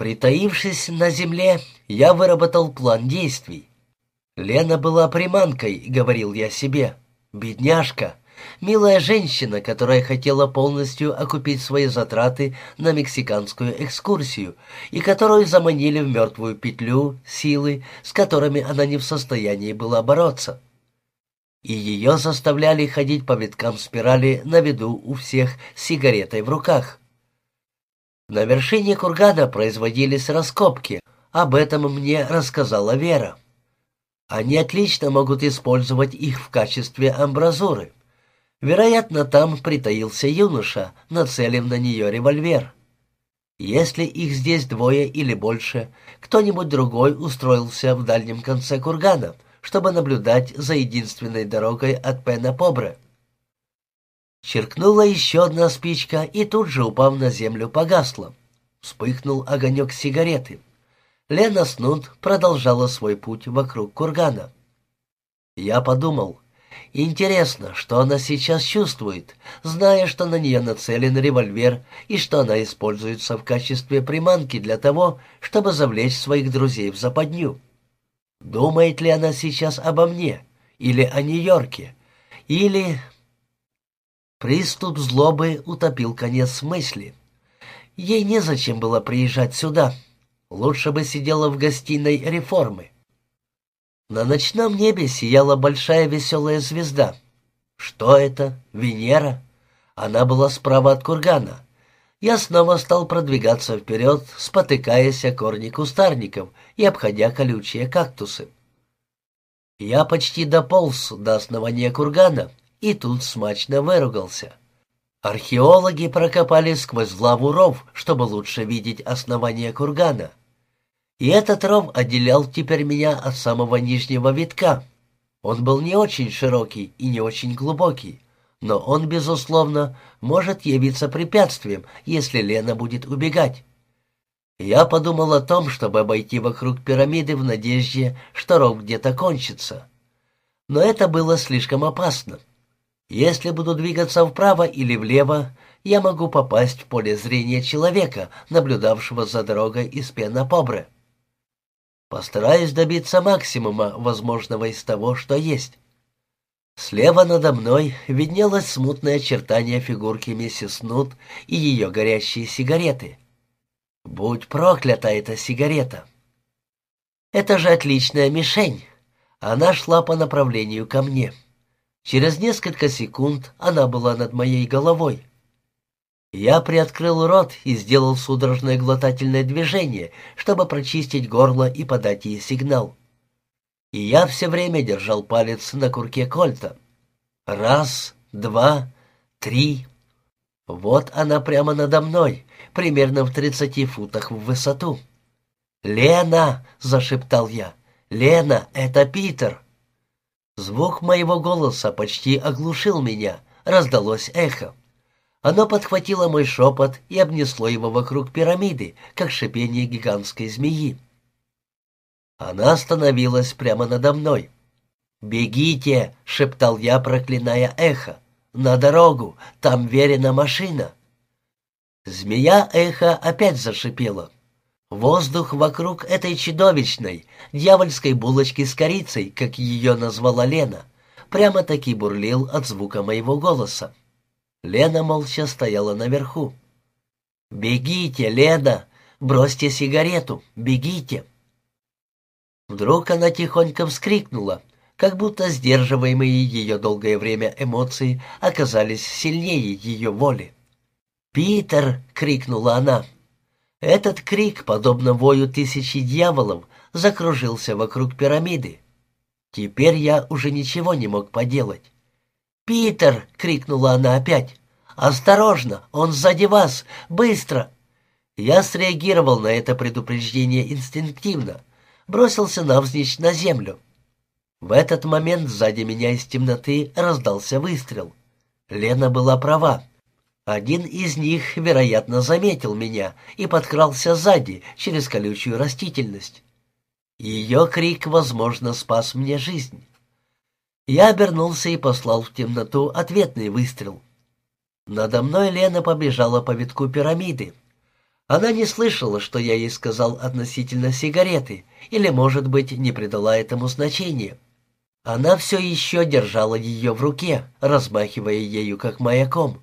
Притаившись на земле, я выработал план действий. Лена была приманкой, говорил я себе. Бедняжка, милая женщина, которая хотела полностью окупить свои затраты на мексиканскую экскурсию и которую заманили в мертвую петлю силы, с которыми она не в состоянии была бороться. И ее заставляли ходить по виткам спирали на виду у всех с сигаретой в руках. На вершине кургана производились раскопки. Об этом мне рассказала Вера. Они отлично могут использовать их в качестве амбразуры. Вероятно, там притаился юноша, нацелив на нее револьвер. Если их здесь двое или больше, кто-нибудь другой устроился в дальнем конце кургана, чтобы наблюдать за единственной дорогой от Пена Побре. Черкнула еще одна спичка и тут же, упав на землю, погасла. Вспыхнул огонек сигареты. Лена Снут продолжала свой путь вокруг кургана. Я подумал, интересно, что она сейчас чувствует, зная, что на нее нацелен револьвер и что она используется в качестве приманки для того, чтобы завлечь своих друзей в западню. Думает ли она сейчас обо мне, или о Нью-Йорке, или Приступ злобы утопил конец мысли. Ей незачем было приезжать сюда. Лучше бы сидела в гостиной реформы. На ночном небе сияла большая веселая звезда. Что это? Венера? Она была справа от кургана. Я снова стал продвигаться вперед, спотыкаясь о корни кустарников и обходя колючие кактусы. Я почти дополз до основания кургана и тут смачно выругался. Археологи прокопали сквозь лаву ров, чтобы лучше видеть основание кургана. И этот ров отделял теперь меня от самого нижнего витка. Он был не очень широкий и не очень глубокий, но он, безусловно, может явиться препятствием, если Лена будет убегать. Я подумал о том, чтобы обойти вокруг пирамиды в надежде, что ров где-то кончится. Но это было слишком опасно. Если буду двигаться вправо или влево, я могу попасть в поле зрения человека, наблюдавшего за дорогой из Пена-Побре. Постараюсь добиться максимума возможного из того, что есть. Слева надо мной виднелось смутное очертание фигурки миссис Нут и ее горящие сигареты. Будь проклята эта сигарета! Это же отличная мишень. Она шла по направлению ко мне. — Через несколько секунд она была над моей головой. Я приоткрыл рот и сделал судорожное глотательное движение, чтобы прочистить горло и подать ей сигнал. И я все время держал палец на курке кольта. Раз, два, три. Вот она прямо надо мной, примерно в тридцати футах в высоту. «Лена!» — зашептал я. «Лена, это Питер!» Звук моего голоса почти оглушил меня, раздалось эхо. Оно подхватило мой шепот и обнесло его вокруг пирамиды, как шипение гигантской змеи. Она остановилась прямо надо мной. «Бегите!» — шептал я, проклиная эхо. «На дорогу! Там верена машина!» Змея эхо опять зашипела. Воздух вокруг этой чудовищной, дьявольской булочки с корицей, как ее назвала Лена, прямо-таки бурлил от звука моего голоса. Лена молча стояла наверху. «Бегите, Лена! Бросьте сигарету! Бегите!» Вдруг она тихонько вскрикнула, как будто сдерживаемые ее долгое время эмоции оказались сильнее ее воли. «Питер!» — крикнула она. Этот крик, подобно вою тысячи дьяволов, закружился вокруг пирамиды. Теперь я уже ничего не мог поделать. «Питер!» — крикнула она опять. «Осторожно! Он сзади вас! Быстро!» Я среагировал на это предупреждение инстинктивно, бросился навзничь на землю. В этот момент сзади меня из темноты раздался выстрел. Лена была права. Один из них, вероятно, заметил меня и подкрался сзади, через колючую растительность. Ее крик, возможно, спас мне жизнь. Я обернулся и послал в темноту ответный выстрел. Надо мной Лена побежала по витку пирамиды. Она не слышала, что я ей сказал относительно сигареты, или, может быть, не придала этому значения. Она все еще держала ее в руке, размахивая ею как маяком.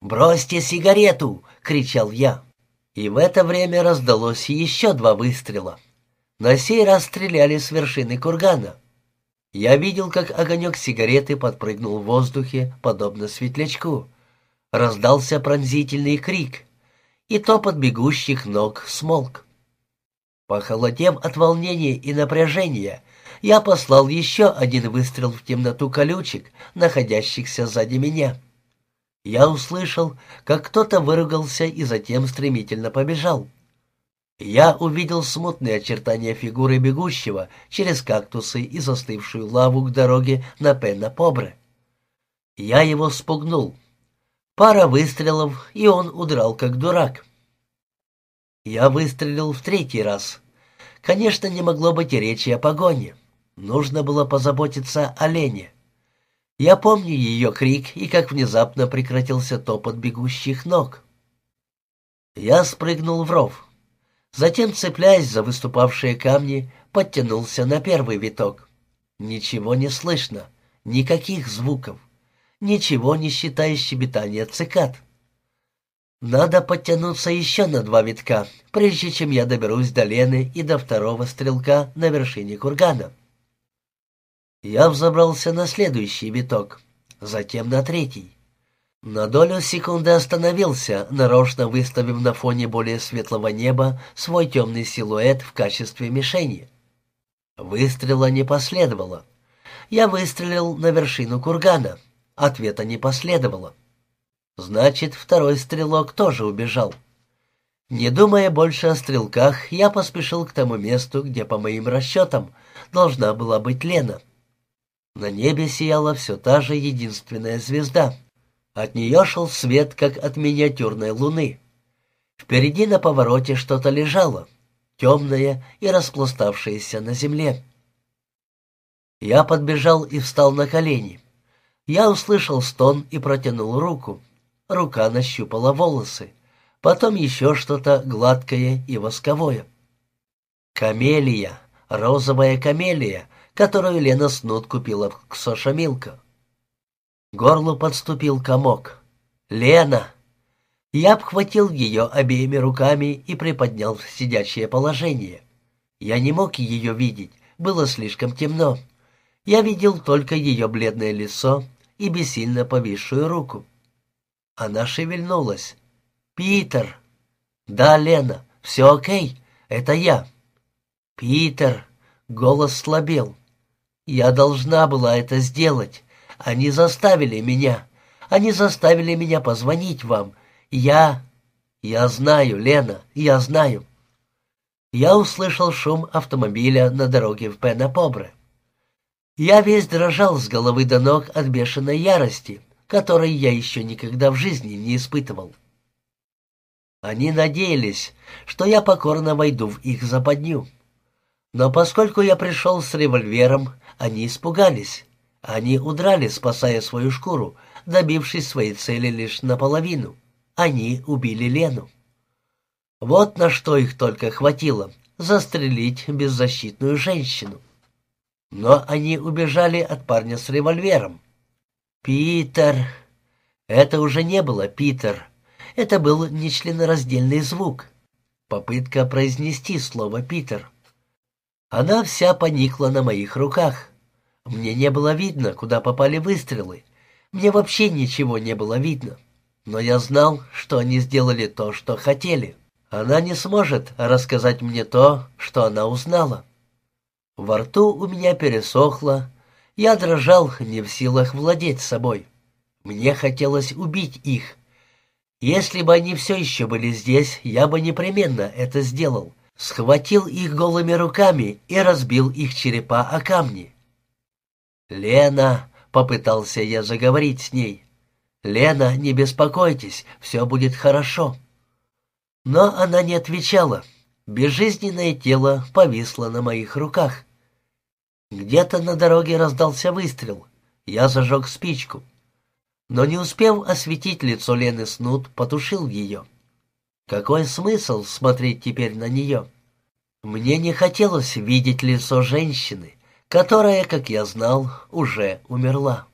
«Бросьте сигарету!» — кричал я. И в это время раздалось еще два выстрела. На сей раз стреляли с вершины кургана. Я видел, как огонек сигареты подпрыгнул в воздухе, подобно светлячку. Раздался пронзительный крик, и топот бегущих ног смолк. Похолодев от волнения и напряжения, я послал еще один выстрел в темноту колючек, находящихся сзади меня. Я услышал, как кто-то выругался и затем стремительно побежал. Я увидел смутные очертания фигуры бегущего через кактусы и застывшую лаву к дороге на Пенна-Побре. Я его спугнул. Пара выстрелов, и он удрал как дурак. Я выстрелил в третий раз. Конечно, не могло быть и речи о погоне. Нужно было позаботиться о Лене. Я помню ее крик и как внезапно прекратился топот бегущих ног. Я спрыгнул в ров. Затем, цепляясь за выступавшие камни, подтянулся на первый виток. Ничего не слышно, никаких звуков, ничего не считая щебетания цикад. Надо подтянуться еще на два витка, прежде чем я доберусь до Лены и до второго стрелка на вершине кургана. Я взобрался на следующий виток, затем на третий. На долю секунды остановился, нарочно выставив на фоне более светлого неба свой темный силуэт в качестве мишени. Выстрела не последовало. Я выстрелил на вершину кургана. Ответа не последовало. Значит, второй стрелок тоже убежал. Не думая больше о стрелках, я поспешил к тому месту, где, по моим расчетам, должна была быть Лена. На небе сияла все та же единственная звезда — от нее шел свет, как от миниатюрной луны. Впереди на повороте что-то лежало, темное и распластавшееся на земле. Я подбежал и встал на колени. Я услышал стон и протянул руку. Рука нащупала волосы. Потом еще что-то гладкое и восковое. Камелия, розовая камелия, которую Лена Снут купила к Соша Милка горлу подступил комок. «Лена!» Я обхватил ее обеими руками и приподнял в сидячее положение. Я не мог ее видеть, было слишком темно. Я видел только ее бледное лицо и бессильно повисшую руку. Она шевельнулась. «Питер!» «Да, Лена, все окей, это я». «Питер!» — голос слабел. «Я должна была это сделать. Они заставили меня. Они заставили меня позвонить вам. Я... Я знаю, Лена, я знаю. Я услышал шум автомобиля на дороге в Пенапобре. Я весь дрожал с головы до ног от бешеной ярости, которой я еще никогда в жизни не испытывал. Они надеялись, что я покорно войду в их западню. Но поскольку я пришел с револьвером, они испугались. Они удрали, спасая свою шкуру, добившись своей цели лишь наполовину. Они убили Лену. Вот на что их только хватило — застрелить беззащитную женщину. Но они убежали от парня с револьвером. «Питер!» Это уже не было «Питер». Это был нечленораздельный звук. Попытка произнести слово «Питер». Она вся поникла на моих руках. Мне не было видно, куда попали выстрелы. Мне вообще ничего не было видно. Но я знал, что они сделали то, что хотели. Она не сможет рассказать мне то, что она узнала. Во рту у меня пересохло. Я дрожал, не в силах владеть собой. Мне хотелось убить их. Если бы они все еще были здесь, я бы непременно это сделал. Схватил их голыми руками и разбил их черепа о камни. «Лена!» — попытался я заговорить с ней. «Лена, не беспокойтесь, все будет хорошо». Но она не отвечала. Безжизненное тело повисло на моих руках. Где-то на дороге раздался выстрел. Я зажег спичку. Но не успев осветить лицо Лены Снут, потушил ее. Какой смысл смотреть теперь на нее? Мне не хотелось видеть лицо женщины, которая, как я знал, уже умерла.